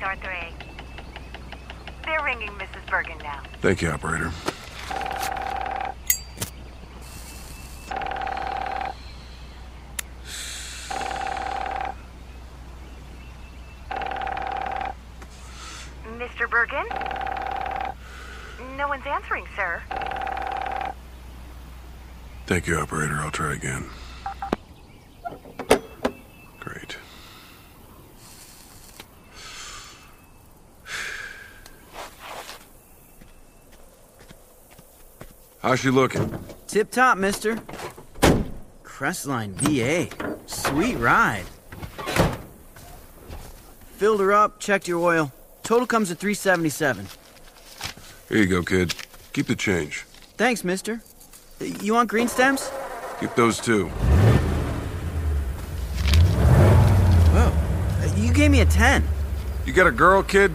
Star 3. They're ringing Mrs. Bergen now. Thank you, operator. Mr. Bergen? No one's answering, sir. Thank you, operator. I'll try again. Great. How's she looking? Tip top, mister. Crestline V8. Sweet ride. Filled her up, checked your oil. Total comes at 377. Here you go, kid. Keep the change. Thanks, mister. You want green stems? Keep those too. Whoa. You gave me a 10. You got a girl, kid?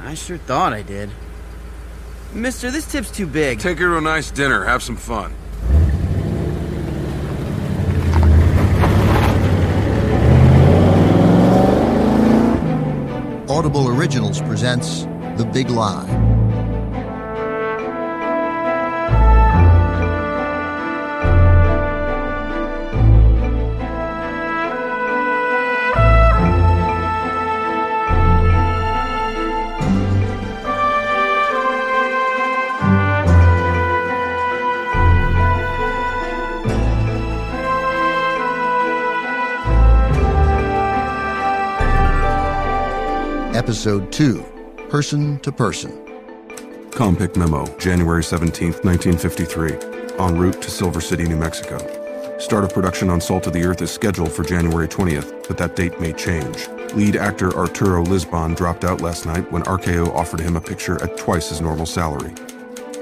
I sure thought I did. Mister, this tip's too big. Take her to a nice dinner. Have some fun. Audible Originals presents The Big Lie. Episode 2 Person to Person. Compic Memo, January 17, 1953. En route to Silver City, New Mexico. Start of production on Salt of the Earth is scheduled for January 20th, but that date may change. Lead actor Arturo Lisbon dropped out last night when RKO offered him a picture at twice his normal salary.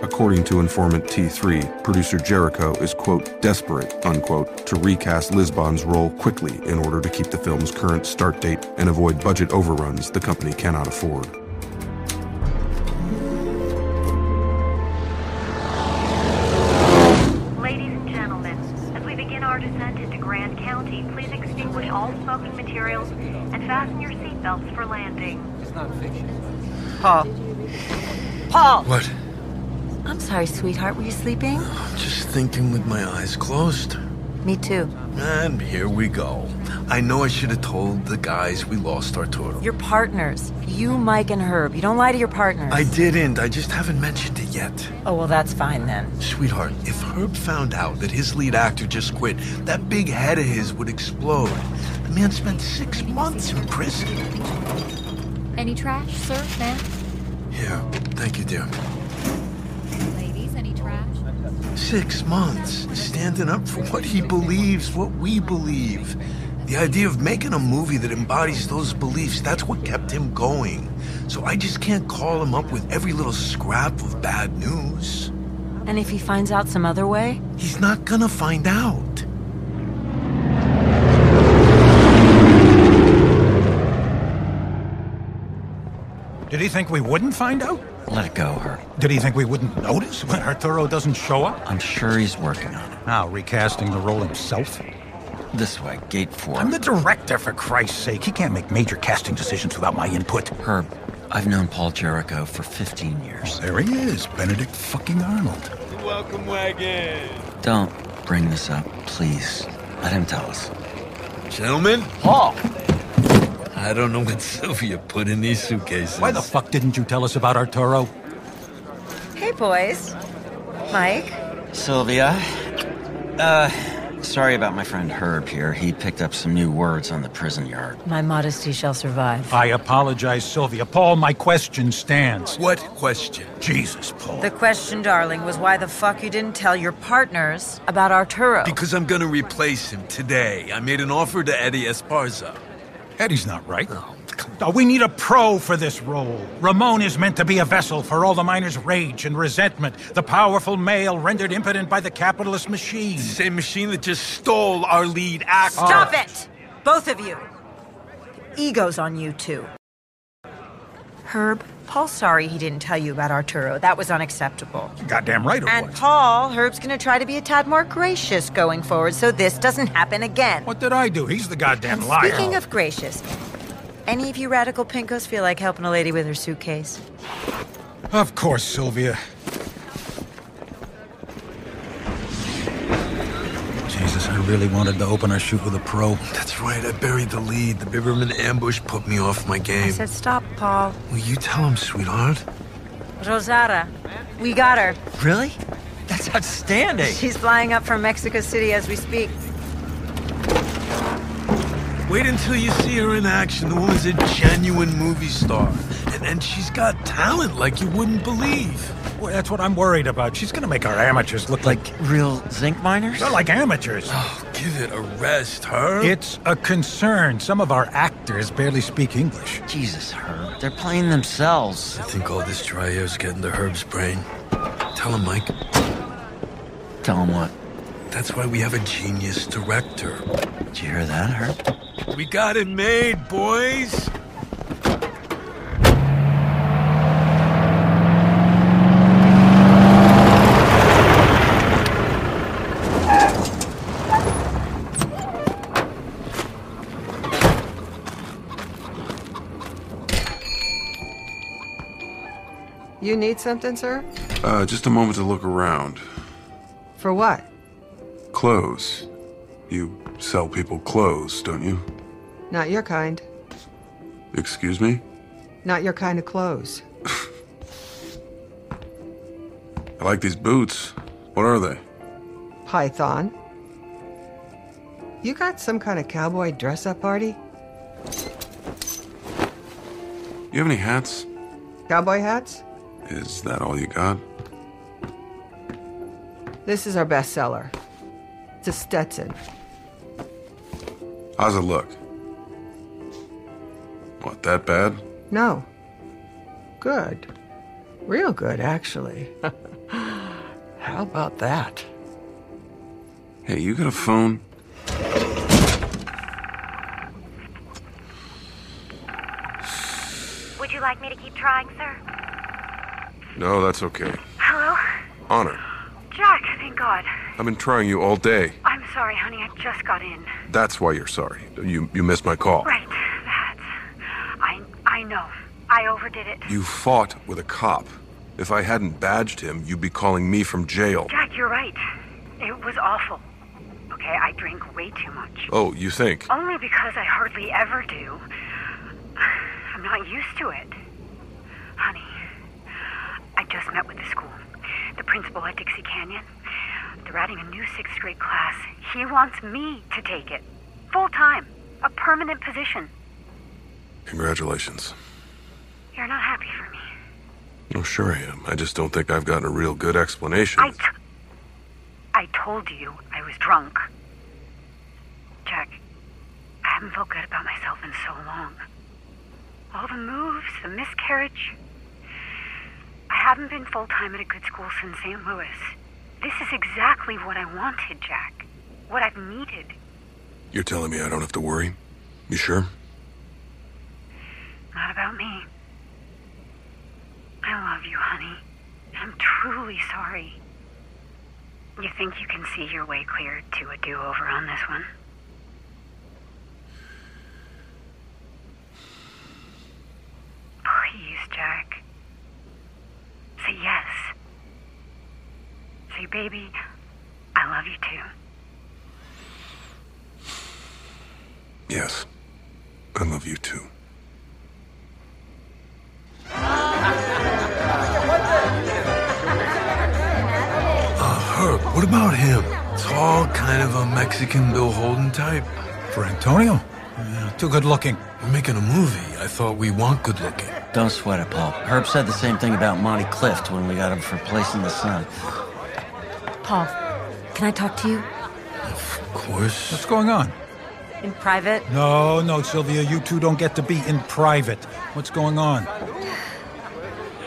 According to informant T3, producer Jarrico is, quote, desperate, unquote, to recast Lisbon's role quickly in order to keep the film's current start date and avoid budget overruns the company cannot afford. Sweetheart. Were you sleeping? Just thinking with my eyes closed. Me too. And here we go. I know I should have told the guys we lost Arturo. Your partners. You, Mike, and Herb. You don't lie to your partners. I didn't. I just haven't mentioned it yet. Oh, well, that's fine then. Sweetheart, if Herb found out that his lead actor just quit, that big head of his would explode. The man spent six months in prison. Any trash, sir, ma'am? Yeah, thank you, dear. Ladies, any trash? Six months standing up for what he believes, what we believe. The idea of making a movie that embodies those beliefs, that's what kept him going. So I just can't call him up with every little scrap of bad news. And if he finds out some other way? He's not gonna find out. Did he think we wouldn't find out? Let it go, Herb. Did he think we wouldn't notice when Arturo doesn't show up? I'm sure he's working on it. Now, recasting the role himself? This way, gate four. I'm the director, for Christ's sake. He can't make major casting decisions without my input. Herb, I've known Paul Jarrico for 15 years. Oh, there he is, Benedict fucking Arnold. Welcome wagon. Don't bring this up, please. Let him tell us. Gentlemen, Paul! I don't know what Sylvia put in these suitcases. Why the fuck didn't you tell us about Arturo? Hey, boys. Mike? Sylvia? Uh, sorry about my friend Herb here. He picked up some new words on the prison yard. My modesty shall survive. I apologize, Sylvia. Paul, my question stands. What question? Jesus, Paul. The question, darling, was why the fuck you didn't tell your partners about Arturo. Because I'm gonna replace him today. I made an offer to Eddie Esparza. Eddie's not right. Uh, we need a pro for this role. Ramon is meant to be a vessel for all the miners' rage and resentment. The powerful male rendered impotent by the capitalist machine. Same machine that just stole our lead actor. Stop it! Both of you. Ego's on you, too. Herb, Paul's sorry he didn't tell you about Arturo. That was unacceptable. Goddamn right it And was. Paul, Herb's gonna try to be a tad more gracious going forward so this doesn't happen again. What did I do? He's the goddamn liar. Speaking of gracious, Any of you radical pinkos feel like helping a lady with her suitcase? Of course, Sylvia. Really wanted to open our shoot with a pro. That's right, I buried the lead. The Biberman ambush put me off my game. I game. said, stop, Paul. Will you tell him, sweetheart? Rosaura, we got her. Really? That's outstanding. She's flying up from Mexico City as we speak. Wait until you see her in action. The woman's a genuine movie star. And, and she's got talent like you wouldn't believe. Well, that's what I'm worried about. She's gonna make our amateurs look like. Like real zinc miners? They're like amateurs. Oh, give it a rest, her. It's a concern. Some of our actors barely speak English. Jesus, Herb. They're playing themselves. I think all this dry air's getting to Herb's brain. Tell him, Mike. Tell him what. That's why we have a genius director. Did you hear that, Herb? We got it made, boys. You need something, sir? Uh, just a moment to look around. For what? Clothes. You sell people clothes, don't you? Not your kind. Excuse me? Not your kind of clothes. I like these boots. What are they? Python. You got some kind of cowboy dress up party? You have any hats? Cowboy hats? Is that all you got? This is our best seller. It's a Stetson. How's it look? What, that bad? No. Good. Real good, actually. How about that? Hey, you got a phone? Would you like me to keep trying, sir? No, that's okay. Hello? Honor, Jack, thank God. I've been trying you all day. Sorry, honey. I just got in. That's why you're sorry. You you missed my call. Right, that. I I know. I overdid it. You fought with a cop. If I hadn't badged him, you'd be calling me from jail. Jack, you're right. It was awful. Okay, I drank way too much. Oh, you think? Only because I hardly ever do. I'm not used to it. Honey, I just met with the school. The principal at Dixie Canyon. Adding a new sixth grade class. He wants me to take it. Full time. A permanent position. Congratulations. You're not happy for me. Oh, sure I am. I just don't think I've gotten a real good explanation. I, t- I told you I was drunk. Jack, I haven't felt good about myself in so long. All the moves, the miscarriage. I haven't been full time at a good school since St. Louis. This is exactly what I wanted, Jack. What I've needed. You're telling me I don't have to worry? You sure? Not about me. I love you, honey. I'm truly sorry. You think you can see your way clear to a do over on this one? Mexican Bill Holden type. For Antonio? Yeah, too good looking. We're making a movie. I thought we want good looking. Don't sweat it, Paul. Herb said the same thing about Monty Clift when we got him for Place in the Sun. Paul, can I talk to you? Of course. What's going on? In private? No, no, Sylvia, you two don't get to be in private. What's going on?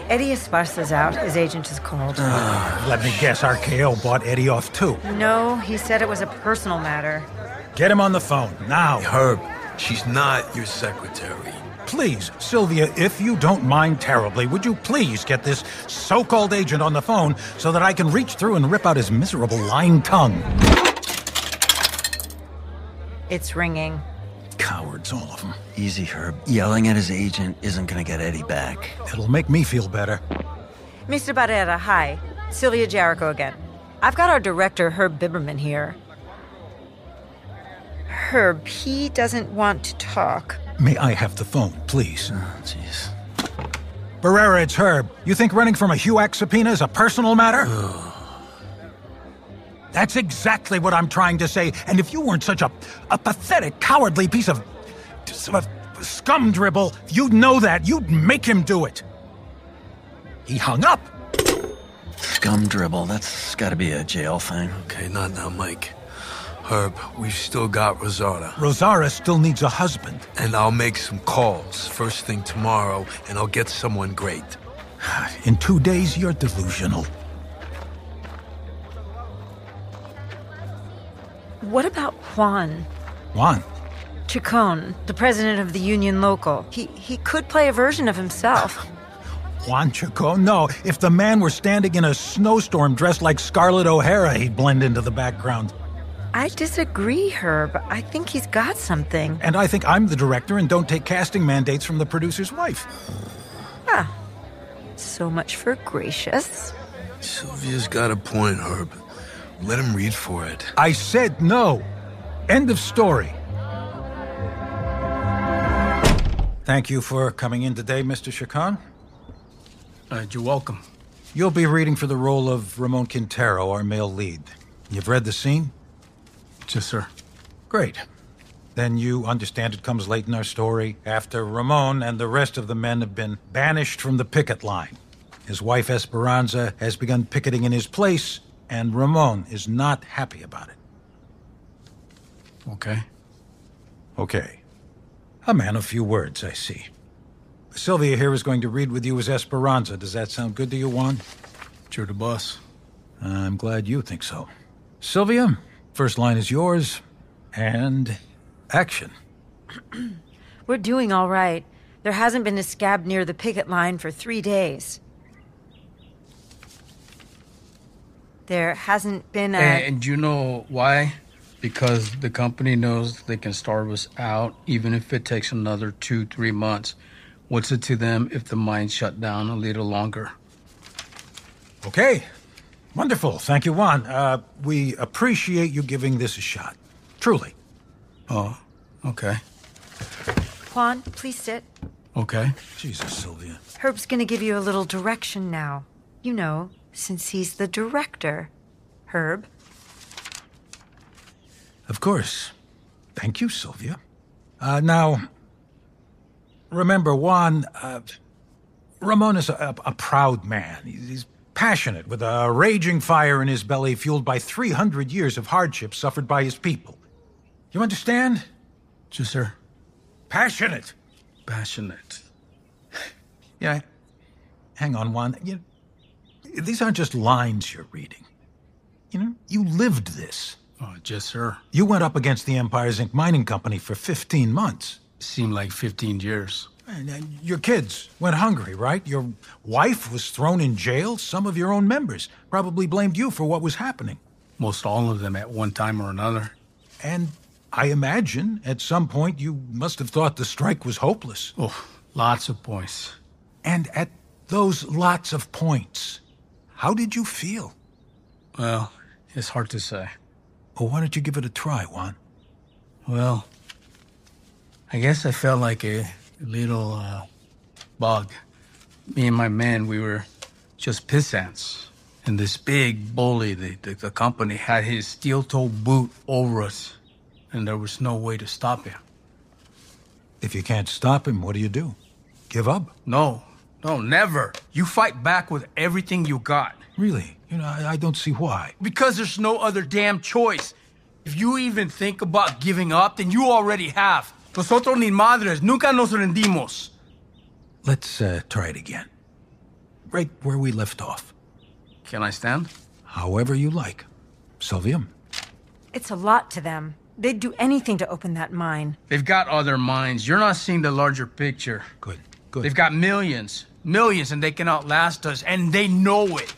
Eddie Esparza's out. His agent has called. Uh, let me guess, RKO bought Eddie off too. no, he said it was a personal matter. Get him on the phone, now. Herb, she's not your secretary. Please, Sylvia, if you don't mind terribly, would you please get this so called agent on the phone so that I can reach through and rip out his miserable lying tongue? It's ringing. Cowards, all of them. Easy, Herb. Yelling at his agent isn't gonna get Eddie back. It'll make me feel better. Mr. Barrera, hi. Sylvia Jarrico again. I've got our director, Herb Biberman, here. Herb, he doesn't want to talk. May I have the phone, please? Oh, jeez. Barrera, it's Herb. You think running from a HUAC subpoena is a personal matter? That's exactly what I'm trying to say. And if you weren't such a, a pathetic, cowardly piece of, of scum dribble, you'd know that. You'd make him do it. He hung up. Scum dribble. That's gotta be a jail thing. Okay, not now, Mike. Herb, we've still got Rosaura. Rosaura still needs a husband. And I'll make some calls first thing tomorrow, and I'll get someone great. In two days, you're delusional. What about Juan? Juan? Chacon, the president of the union local. He he could play a version of himself. Juan Chacon? No, if the man were standing in a snowstorm dressed like Scarlett O'Hara, he'd blend into the background. I disagree, Herb. I think he's got something. And I think I'm the director and don't take casting mandates from the producer's wife. Ah, so much for gracious. Sylvia's got a point, Herb. Let him read for it. I said no. End of story. Thank you for coming in today, Mr. Chacon. Uh, you're welcome. You'll be reading for the role of Ramon Quintero, our male lead. You've read the scene? Yes, sir. Great. Then you understand it comes late in our story after Ramon and the rest of the men have been banished from the picket line. His wife Esperanza has begun picketing in his place, and Ramon is not happy about it. Okay. Okay. A man of few words, I see. Sylvia here is going to read with you as Esperanza. Does that sound good to you, Juan? You're the boss. I'm glad you think so. Sylvia, first line is yours. And action. We're doing all right. There hasn't been a scab near the picket line for three days. There hasn't been a. And, and you know why? Because the company knows they can starve us out, even if it takes another two, three months. What's it to them if the mine shut down a little longer? Okay. Wonderful. Thank you, Juan. Uh, we appreciate you giving this a shot. Truly. Oh, okay. Juan, please sit. Okay. Jesus, Sylvia. Herb's gonna give you a little direction now. You know, since he's the director. Herb? Of course. Thank you, Sylvia. Uh, now, remember, Juan, uh, Ramon is a, a proud man. He's, he's passionate, with a raging fire in his belly fueled by 300 years of hardship suffered by his people. You understand? Yes, sir. Passionate. Passionate. Yeah. Hang on, Juan. You, these aren't just lines you're reading. You know, you lived this. Oh, yes, sir. You went up against the Empire Zinc Mining Company for 15 months. Seemed like 15 years. And, and your kids went hungry, right? Your wife was thrown in jail. Some of your own members probably blamed you for what was happening. Most all of them at one time or another. And I imagine at some point you must have thought the strike was hopeless. Oh, lots of points. And at those lots of points, how did you feel? Well, it's hard to say. Well, why don't you give it a try, Juan? Well, I guess I felt like a little uh, bug. Me and my men, we were just pissants. And this big bully, the, the, the company, had his steel toe boot over us. And there was no way to stop him. If you can't stop him, what do you do? Give up? No, no, never. You fight back with everything you got. Really? You know, I, I don't see why. Because there's no other damn choice. If you even think about giving up, then you already have. Nosotros ni madres, nunca nos rendimos. Let's uh, try it again. Right where we left off. Can I stand? However you like. Sylvia? It's a lot to them. They'd do anything to open that mine. They've got other minds. You're not seeing the larger picture. Good, good. They've got millions, millions, and they can outlast us, and they know it.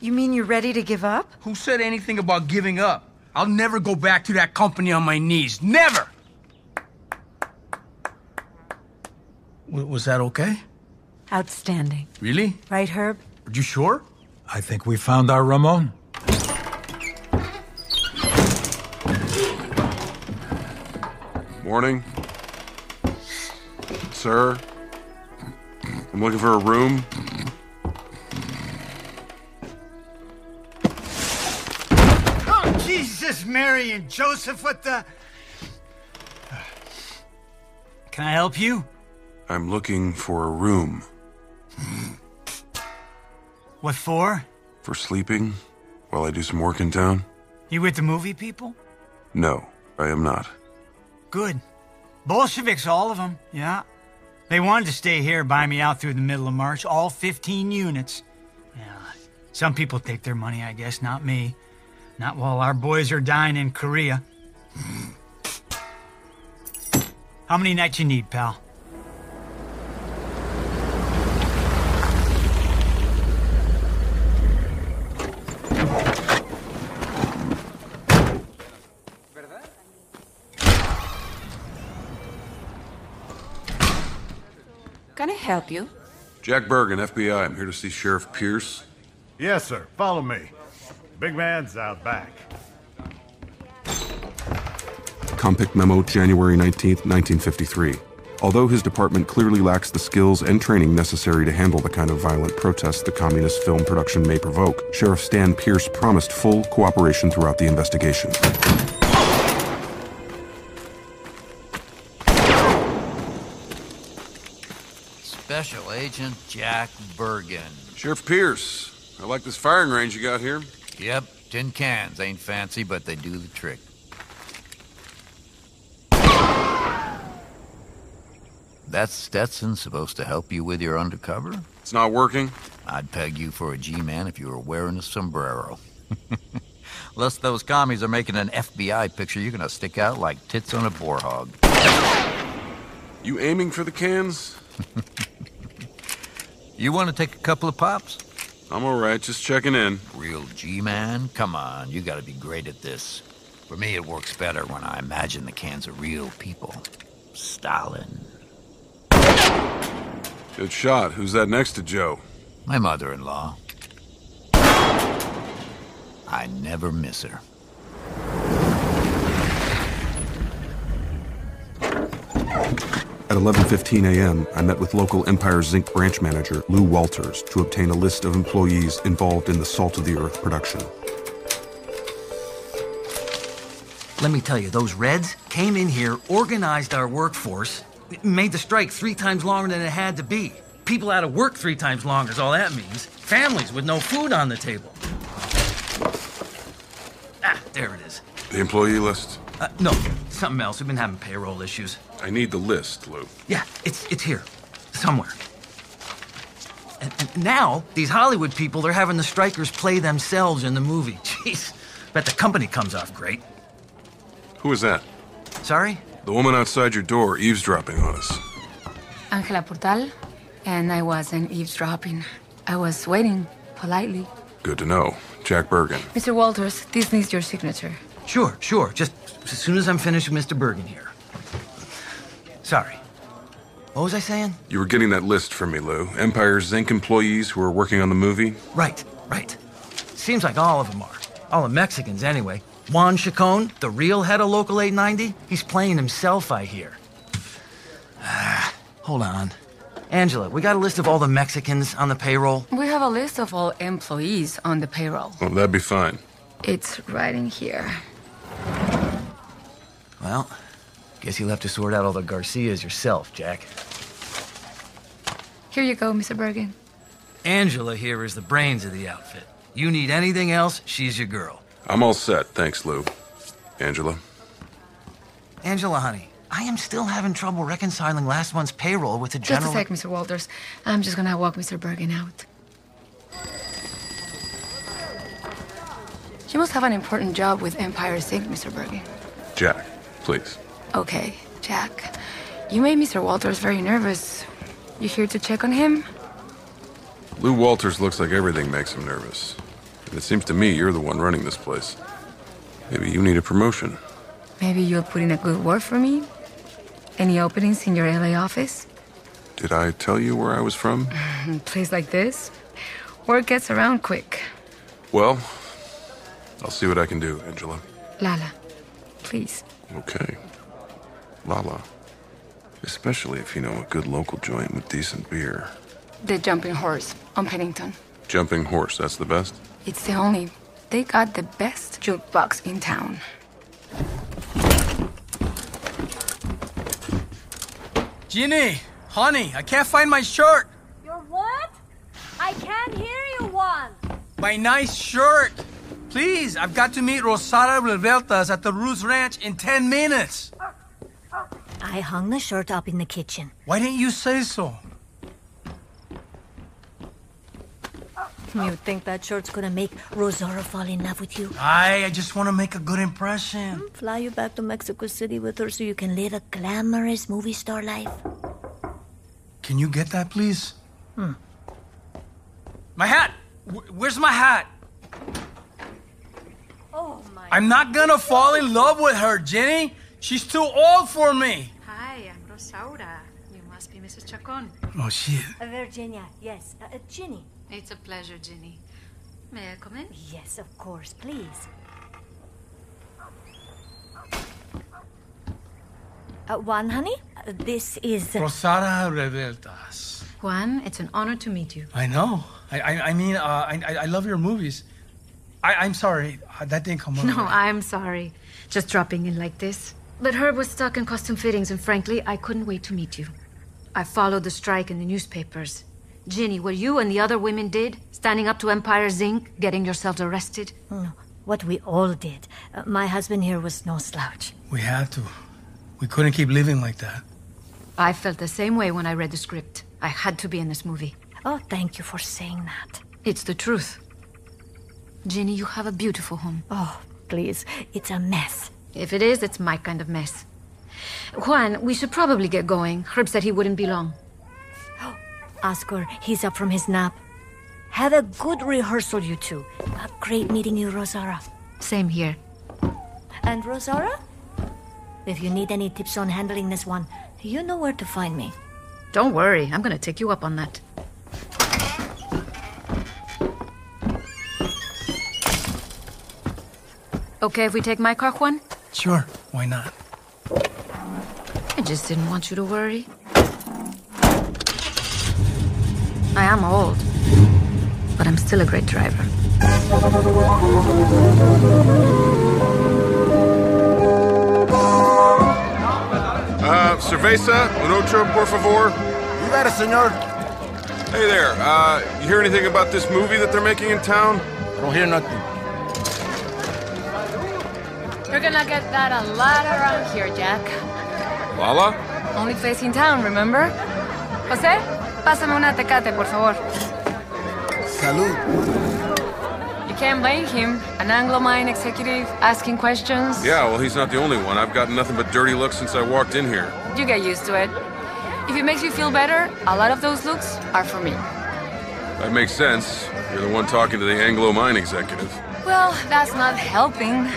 You mean you're ready to give up? Who said anything about giving up? I'll never go back to that company on my knees. Never! W- was that okay? Outstanding. Really? Right, Herb? Are you sure? I think we found our Ramon. Morning. Sir. I'm looking for a room. Oh, Jesus, Mary, and Joseph, what the. Can I help you? I'm looking for a room. What for? For sleeping while I do some work in town? You with the movie people? No, I am not. Good. Bolsheviks, all of them, yeah. They wanted to stay here, buy me out through the middle of March, all 15 units. Yeah. Some people take their money, I guess, not me. Not while our boys are dying in Korea. How many nights you need, pal? Help you? Jack Bergen, FBI. I'm here to see Sheriff Pierce. Yes, sir. Follow me. Big man's out back. Compic Memo, January 19th, 1953. Although his department clearly lacks the skills and training necessary to handle the kind of violent protests the communist film production may provoke, Sheriff Stan Pierce promised full cooperation throughout the investigation. Special Agent Jack Bergen. Sheriff Pierce, I like this firing range you got here. Yep, tin cans ain't fancy, but they do the trick. That Stetson supposed to help you with your undercover? It's not working? I'd peg you for a G-man if you were wearing a sombrero. Unless those commies are making an FBI picture, you're gonna stick out like tits on a boar hog. You aiming for the cans? You want to take a couple of pops? I'm all right, just checking in. Real G-man? Come on, you gotta be great at this. For me, it works better when I imagine the cans are real people. Stalin. Good shot. Who's that next to Joe? My mother-in-law. I never miss her. At 11:15 a.m., I met with local Empire Zinc branch manager Lou Walters to obtain a list of employees involved in the Salt of the Earth production. Let me tell you, those Reds came in here, organized our workforce, made the strike three times longer than it had to be. People out of work three times longer is all that means. Families with no food on the table. Ah, there it is. The employee list? Uh, no, something else. We've been having payroll issues. I need the list, Lou. Yeah, it's it's here, somewhere. And, and now these Hollywood people, they're having the strikers play themselves in the movie. Jeez, bet the company comes off great. Who is that? Sorry? The woman outside your door eavesdropping on us. Angela Portal, and I wasn't eavesdropping. I was waiting politely. Good to know. Jack Bergen. Mr. Walters, this needs your signature. Sure, sure. Just as soon as I'm finished with Mr. Bergen here. Sorry. What was I saying? You were getting that list from me, Lou. Empire Zinc employees who are working on the movie? Right, right. Seems like all of them are. All the Mexicans, anyway. Juan Chacon, the real head of Local 890, he's playing himself, I hear. Ah, hold on. Angela, we got a list of all the Mexicans on the payroll. We have a list of all employees on the payroll. Well, that'd be fine. It's right in here. Well, guess you'll have to sort out all the Garcias yourself, Jack. Here you go, Mr. Bergen. Angela here is the brains of the outfit. You need anything else, she's your girl. I'm all set, thanks, Lou. Angela? Angela, honey, I am still having trouble reconciling last month's payroll with the general. Just a general. sec, Mr. Walters. I'm just gonna walk Mr. Bergen out. You must have an important job with Empire Zinc, Mr. Bergen. Jack, please. Okay, Jack. You made Mr. Walters very nervous. You here to check on him? Lou Walters looks like everything makes him nervous. And it seems to me you're the one running this place. Maybe you need a promotion. Maybe you'll put in a good word for me? Any openings in your LA office? Did I tell you where I was from? Place like this, word gets around quick. Well, I'll see what I can do, Angela. Lala, please. Okay. Lala. Especially if you know a good local joint with decent beer. The Jumping Horse on Pennington. Jumping Horse, that's the best? It's the only. They got the best jukebox in town. Ginny, honey, I can't find my shirt. Your what? I can't hear you one. My nice shirt. Please, I've got to meet Rosaura Revueltas at the Ruz Ranch in 10 minutes. I hung the shirt up in the kitchen. Why didn't you say so? You think that shirt's gonna make Rosaura fall in love with you? I, I just want to make a good impression. Fly you back to Mexico City with her so you can live a glamorous movie star life? Can you get that, please? Hmm. My hat! Wh- where's my hat? My. I'm not gonna fall in love with her, Jenny. She's too old for me. Hi, I'm Rosaura. You must be Mrs. Chacon. Oh, shit. Uh, Virginia, yes. Uh, uh, Ginny. It's a pleasure, Ginny. May I come in? Yes, of course, please. Uh, Juan, honey, uh, this is. Uh, Rosaura Revueltas. Juan, it's an honor to meet you. I know. I, I, I mean, uh, I, I- I love your movies. I, I'm sorry. That didn't come up. No, I'm sorry. Just dropping in like this. But Herb was stuck in costume fittings, and frankly, I couldn't wait to meet you. I followed the strike in the newspapers. Ginny, what you and the other women did, standing up to Empire Zinc, getting yourselves arrested. mm, what we all did. Uh, my husband here was no slouch. We had to. We couldn't keep living like that. I felt the same way when I read the script. I had to be in this movie. Oh, thank you for saying that. It's the truth. Ginny, you have a beautiful home. Oh, please. It's a mess. If it is, it's my kind of mess. Juan, we should probably get going. Herb said he wouldn't be long. Oscar, he's up from his nap. Have a good rehearsal, you two. A great meeting you, Rosaura. Same here. And Rosaura? If you need any tips on handling this one, you know where to find me. Don't worry, I'm gonna take you up on that. Okay if we take my car, Juan? Sure, why not? I just didn't want you to worry. I am old, but I'm still a great driver. Uh, cerveza, un otro, por favor. You got it, senor. Hey there, uh, you hear anything about this movie that they're making in town? I don't hear nothing. You're gonna get that a lot around here, Jack. Lala? Only place in town, remember? José, pásame una tecate, por favor. Salud. You can't blame him. An Anglo Mine executive asking questions. Yeah, well, he's not the only one. I've gotten nothing but dirty looks since I walked in here. You get used to it. If it makes you feel better, a lot of those looks are for me. That makes sense. You're the one talking to the Anglo Mine executive. Well, that's not helping.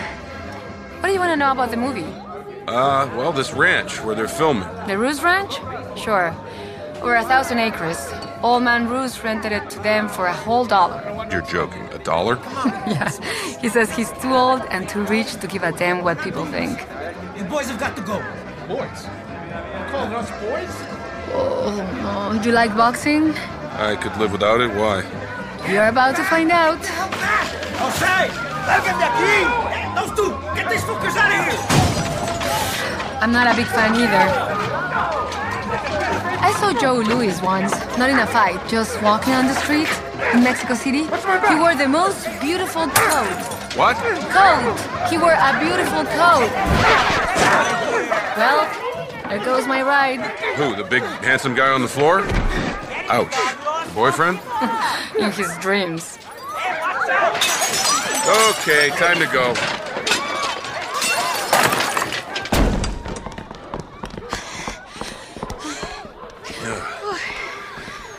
What do you want to know about the movie? Uh, well, this ranch where they're filming. The Ruse Ranch? Sure. Over a thousand acres. Old man Ruse rented it to them for a whole dollar. You're joking. A dollar? yes. He says he's too old and too rich to give a damn what people think. You boys have got to go. Boys? Calling us boys? Oh, no. You like boxing? I could live without it. Why? You're about to find out. Jose! Look at aquí! Those two! Get these fuckers out of here! I'm not a big fan either. I saw Joe Louis once, not in a fight, just walking on the street in Mexico City. He wore the most beautiful coat. What? Coat! He wore a beautiful coat. Well, there goes my ride. Who? The big, handsome guy on the floor? Ouch. Your boyfriend? in his dreams. Okay, time to go.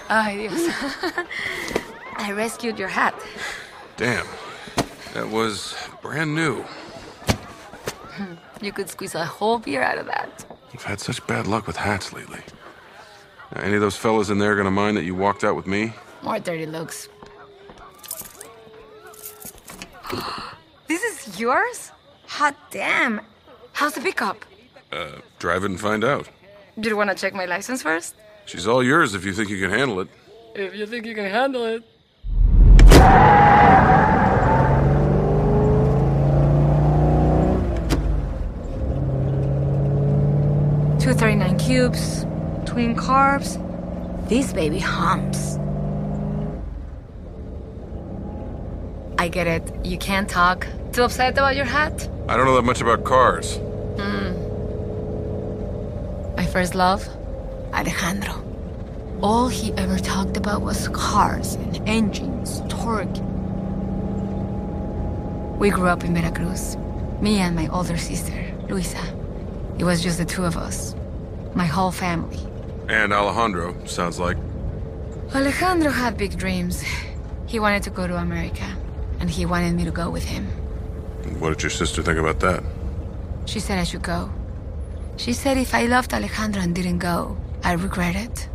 Ay, Dios. I rescued your hat. Damn. That was brand new. You could squeeze a whole beer out of that. I've had such bad luck with hats lately. Now, any of those fellas in there gonna mind that you walked out with me? More dirty looks. this is yours? Hot damn. How's the pickup? Uh, drive it and find out. Do you want to check my license first? She's all yours if you think you can handle it. If you think you can handle it. Two thirty-nine cubes, twin carbs. This baby humps. I get it. You can't talk. Too upset about your hat? I don't know that much about cars. Hmm. My first love, Alejandro. All he ever talked about was cars and engines, torque. We grew up in Veracruz. Me and my older sister, Luisa. It was just the two of us. My whole family. And Alejandro, sounds like. Alejandro had big dreams. He wanted to go to America, and he wanted me to go with him. What did your sister think about that? She said I should go. She said if I loved Alejandro and didn't go, I'd regret it.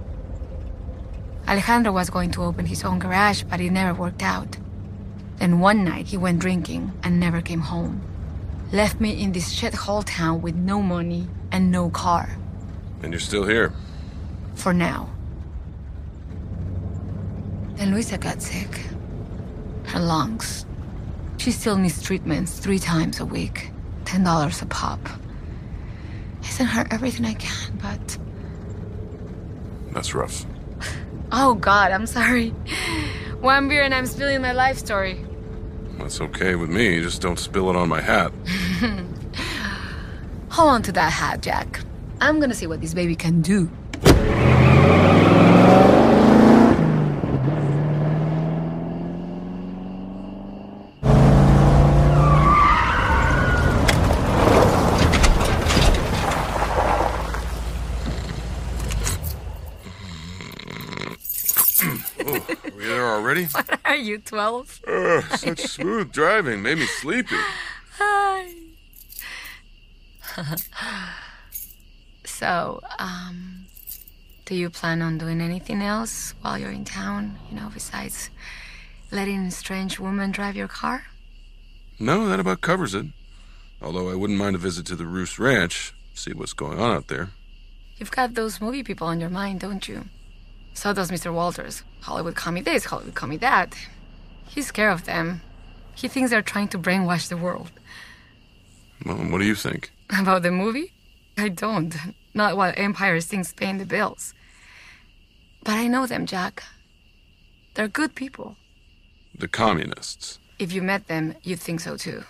Alejandro was going to open his own garage, but it never worked out. Then one night he went drinking and never came home. Left me in this shithole town with no money and no car. And you're still here. For now. Then Luisa got sick. Her lungs. She still needs treatments three times a week. Ten dollars a pop. I sent her everything I can, but That's rough. oh god, I'm sorry. One beer and I'm spilling my life story. That's okay with me. Just don't spill it on my hat. Hold on to that hat, Jack. I'm gonna see what this baby can do. oh, are we there already? What are you, 12? Ugh, such smooth driving made me sleepy. Hi. so, um, do you plan on doing anything else while you're in town? You know, besides letting a strange woman drive your car? No, that about covers it. Although I wouldn't mind a visit to the Roos Ranch, see what's going on out there. You've got those movie people on your mind, don't you? So does Mr. Walters. Hollywood call me this, Hollywood call me that. He's scared of them. He thinks they're trying to brainwash the world. Well, what do you think? About the movie? I don't. Not while Empire thinks paying the bills. But I know them, Jack. They're good people. The communists. If you met them, you'd think so too.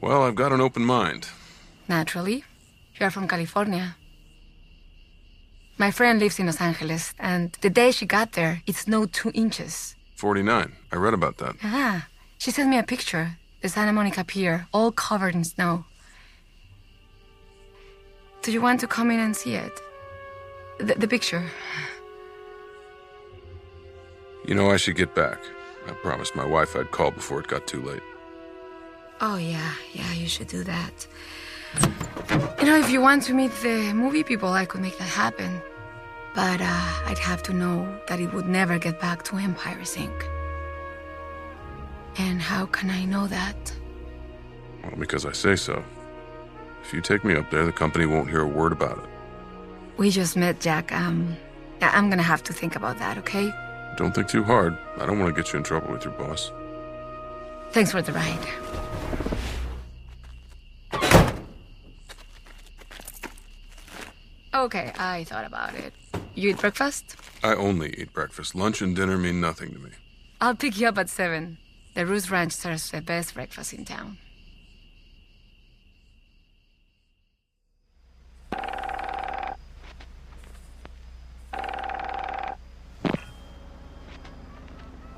Well, I've got an open mind. Naturally. You're from California. My friend lives in Los Angeles, and the day she got there, it snowed two inches. 49. I read about that. Ah, she sent me a picture. The Santa Monica Pier, all covered in snow. Do you want to come in and see it? The, the picture. You know, I should get back. I promised my wife I'd call before it got too late. Oh, yeah, yeah, you should do that. You know, if you want to meet the movie people, I could make that happen. But uh, I'd have to know that it would never get back to Empire Zinc. And how can I know that? Well, because I say so. If you take me up there, the company won't hear a word about it. We just met, Jack. Um, I'm gonna have to think about that, okay? Don't think too hard. I don't want to get you in trouble with your boss. Thanks for the ride. Okay, I thought about it. You eat breakfast? I only eat breakfast. Lunch and dinner mean nothing to me. I'll pick you up at seven. The Roos Ranch serves the best breakfast in town.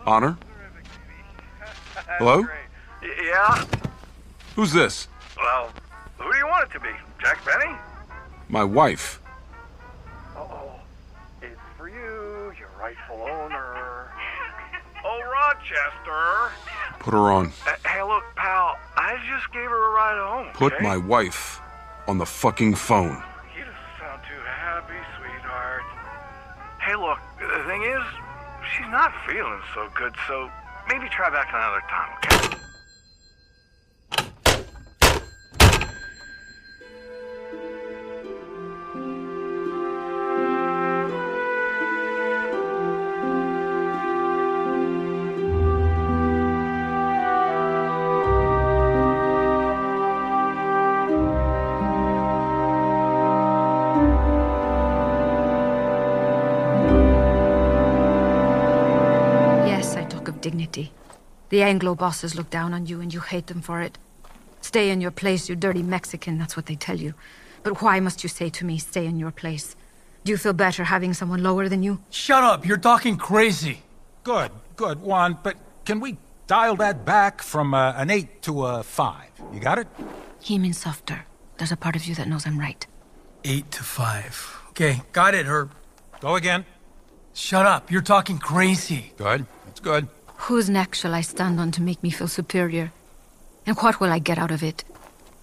Honor? Hello? Yeah? Who's this? Well, who do you want it to be? Jack Benny? My wife. Rightful owner. Oh, Rochester. Put her on. Uh, hey, look, pal, I just gave her a ride home. Put okay? my wife on the fucking phone. You don't sound too happy, sweetheart. Hey, look, the thing is, she's not feeling so good, so maybe try back another time, okay? The Anglo bosses look down on you and you hate them for it. Stay in your place, you dirty Mexican, that's what they tell you. But why must you say to me, stay in your place? Do you feel better having someone lower than you? Shut up, you're talking crazy. Good, good, Juan, but can we dial that back from uh, an 8 to a 5? You got it? He means softer. There's a part of you that knows I'm right. Eight to five. Okay, got it, Herb. Go again. Shut up, you're talking crazy. Good, that's good. Whose neck shall I stand on to make me feel superior? And what will I get out of it?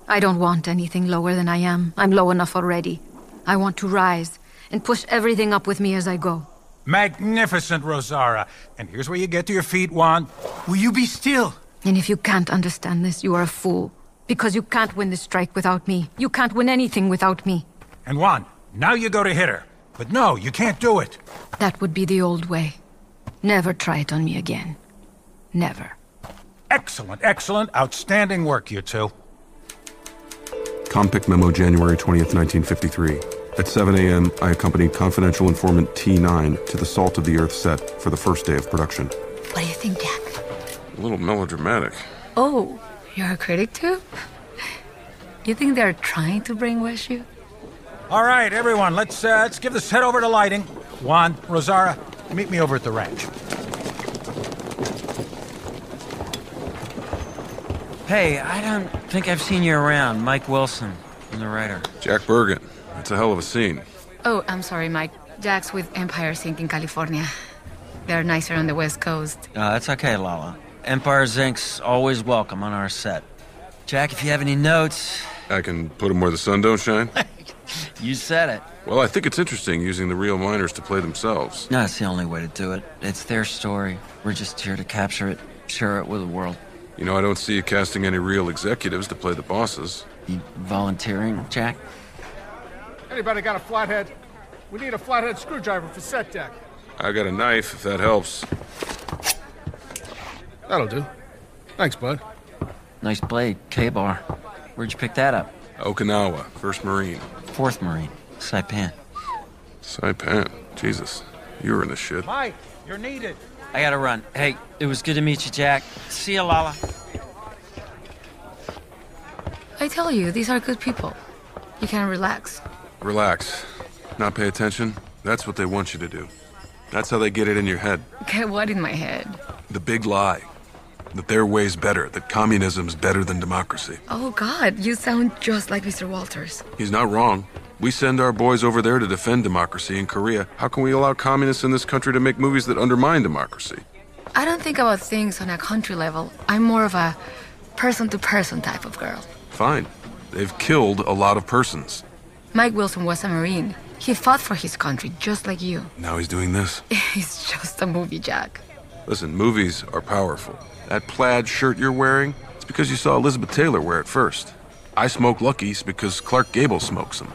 I don't want anything lower than I am. I'm low enough already. I want to rise and push everything up with me as I go. Magnificent, Rosaura. And here's where you get to your feet, Juan. Will you be still? And if you can't understand this, you are a fool. Because you can't win this strike without me. You can't win anything without me. And Juan, now you go to hit her. But no, you can't do it. That would be the old way. Never try it on me again. Never. Excellent, excellent, outstanding work, you two. Compic Memo, January 20th, 1953. At 7 a.m., I accompanied confidential informant T9 to the Salt of the Earth set for the first day of production. What do you think, Jack? A little melodramatic. Oh, you're a critic too? You think they're trying to brainwash you? All right, everyone, let's uh, let's give this head over to lighting. Juan, Rosaura, meet me over at the ranch. Hey, I don't think I've seen you around. Mike Wilson, I'm the writer. Jack Bergen. It's a hell of a scene. Oh, I'm sorry, Mike. Jack's with Empire Zinc in California. They're nicer on the West Coast. Uh, that's okay, Lala. Empire Zinc's always welcome on our set. Jack, if you have any notes, I can put them where the sun don't shine. you said it. well, I think it's interesting using the real miners to play themselves. No, it's the only way to do it. It's their story. We're just here to capture it, share it with the world. You know, I don't see you casting any real executives to play the bosses. You volunteering, Jack? Anybody got a flathead? We need a flathead screwdriver for set deck. I got a knife, if that helps. That'll do. Thanks, bud. Nice blade, Ka-Bar. Where'd you pick that up? Okinawa, 1st Marine. 4th Marine, Saipan. Saipan. Jesus, you were in the shit. Mike, you're needed. I gotta run. Hey, it was good to meet you, Jack. See you, Lala. I tell you, these are good people. You can relax. Relax. Not pay attention. That's what they want you to do. That's how they get it in your head. Get what in my head? The big lie. That their way's better, that communism's better than democracy. Oh, God, you sound just like Mr. Walters. He's not wrong. We send our boys over there to defend democracy in Korea. How can we allow communists in this country to make movies that undermine democracy? I don't think about things on a country level. I'm more of a person to person type of girl. Fine. They've killed a lot of persons. Mike Wilson was a Marine. He fought for his country just like you. Now he's doing this. It's just a movie, Jack. Listen, movies are powerful. That plaid shirt you're wearing, it's because you saw Elizabeth Taylor wear it first. I smoke Lucky's because Clark Gable smokes them.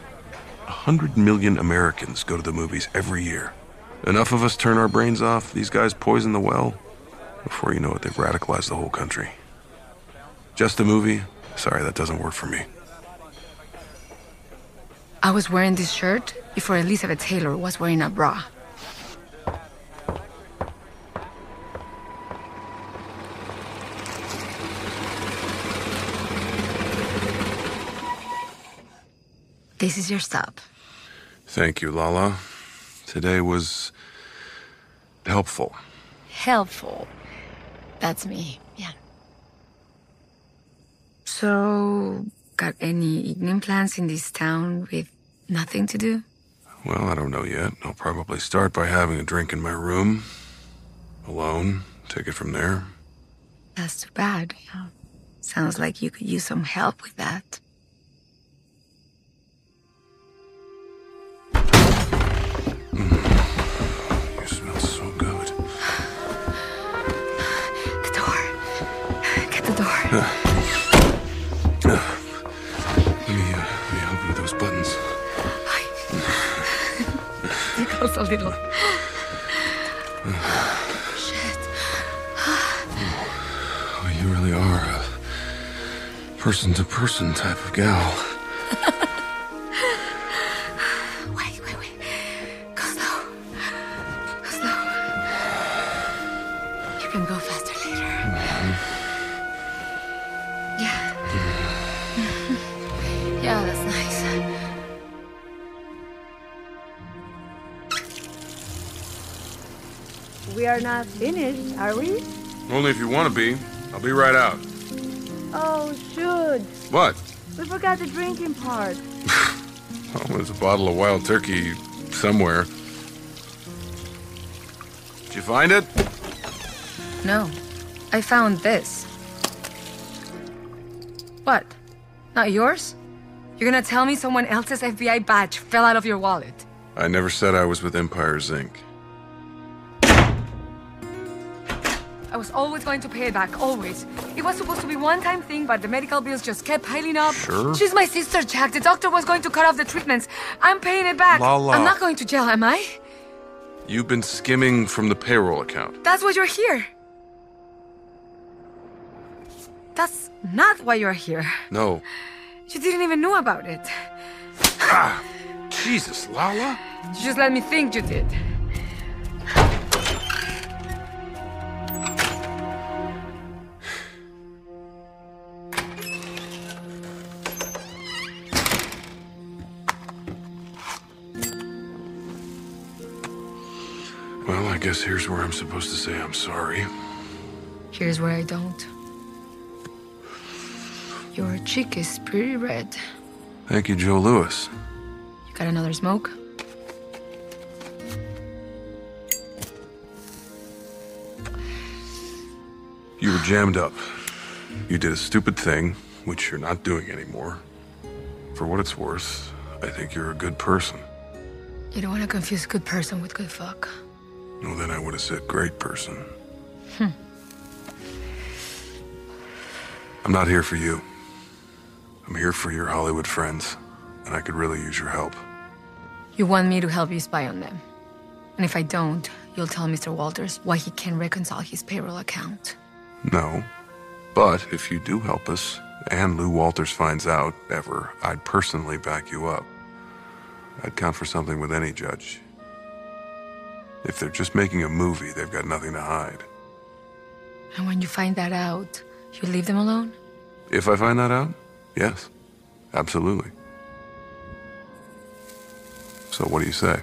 A hundred million Americans go to the movies every year. Enough of us turn our brains off, these guys poison the well. Before you know it, they've radicalized the whole country. Just a movie? Sorry, that doesn't work for me. I was wearing this shirt before Elizabeth Taylor was wearing a bra. This is your stop. Thank you, Lala. Today was helpful. Helpful. That's me, yeah. So, got any evening plans in this town with nothing to do? Well, I don't know yet. I'll probably start by having a drink in my room. Alone. Take it from there. That's too bad. Yeah. Sounds like you could use some help with that. Person-to-person type of gal. Wait, wait, wait. Go slow. Go slow. You can go faster later. Mm-hmm. Yeah. yeah, that's nice. We are not finished, are we? Only if you want to be. I'll be right out. Oh, shoot. What? We forgot the drinking part. Oh, there's a bottle of wild turkey somewhere. Did you find it? No. I found this. What? Not yours? You're gonna tell me someone else's FBI badge fell out of your wallet? I never said I was with Empire Zinc. Was always going to pay it back, always. It was supposed to be one-time thing, but the medical bills just kept piling up. Sure. She's my sister, Jack. The doctor was going to cut off the treatments. I'm paying it back. Lala. I'm not going to jail, am I? You've been skimming from the payroll account. That's why you're here. That's not why you're here. No. You didn't even know about it. Ah, Jesus, Lala. You just let me think you did. Guess here's where I'm supposed to say I'm sorry. Here's where I don't. Your cheek is pretty red. Thank you, Joe Louis. You got another smoke? You were jammed up. You did a stupid thing, which you're not doing anymore. For what it's worth, I think you're a good person. You don't want to confuse good person with good fuck. Well, then I would have said great person. Hmm. I'm not here for you. I'm here for your Hollywood friends, and I could really use your help. You want me to help you spy on them. And if I don't, you'll tell Mr. Walters why he can't reconcile his payroll account. No. But if you do help us, and Lou Walters finds out, ever, I'd personally back you up. I'd count for something with any judge. If they're just making a movie, they've got nothing to hide. And when you find that out, you leave them alone? If I find that out, yes, absolutely. So what do you say?